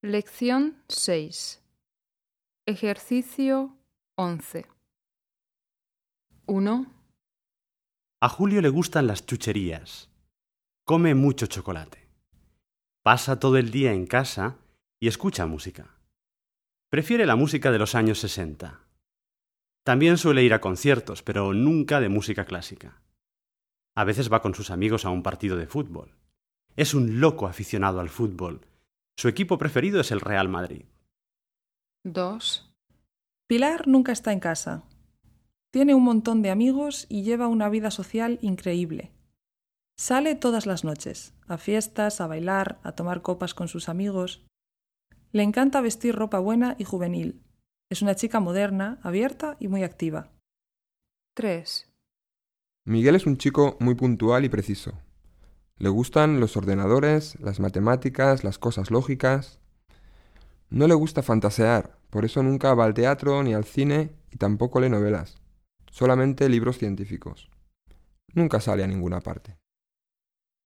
Lección 6. Ejercicio 11. 1, A Julio le gustan las chucherías. Come mucho chocolate. Pasa todo el día en casa y escucha música. Prefiere la música de los años 60. También suele ir a conciertos, pero nunca de música clásica. A veces va con sus amigos a un partido de fútbol. Es un loco aficionado al fútbol. Su equipo preferido es el Real Madrid. 2, Pilar nunca está en casa. Tiene un montón de amigos y lleva una vida social increíble. Sale todas las noches, a fiestas, a bailar, a tomar copas con sus amigos. Le encanta vestir ropa buena y juvenil. Es una chica moderna, abierta y muy activa. 3, Miguel es un chico muy puntual y preciso. Le gustan los ordenadores, las matemáticas, las cosas lógicas. No le gusta fantasear, por eso nunca va al teatro ni al cine y tampoco lee novelas, solamente libros científicos. Nunca sale a ninguna parte.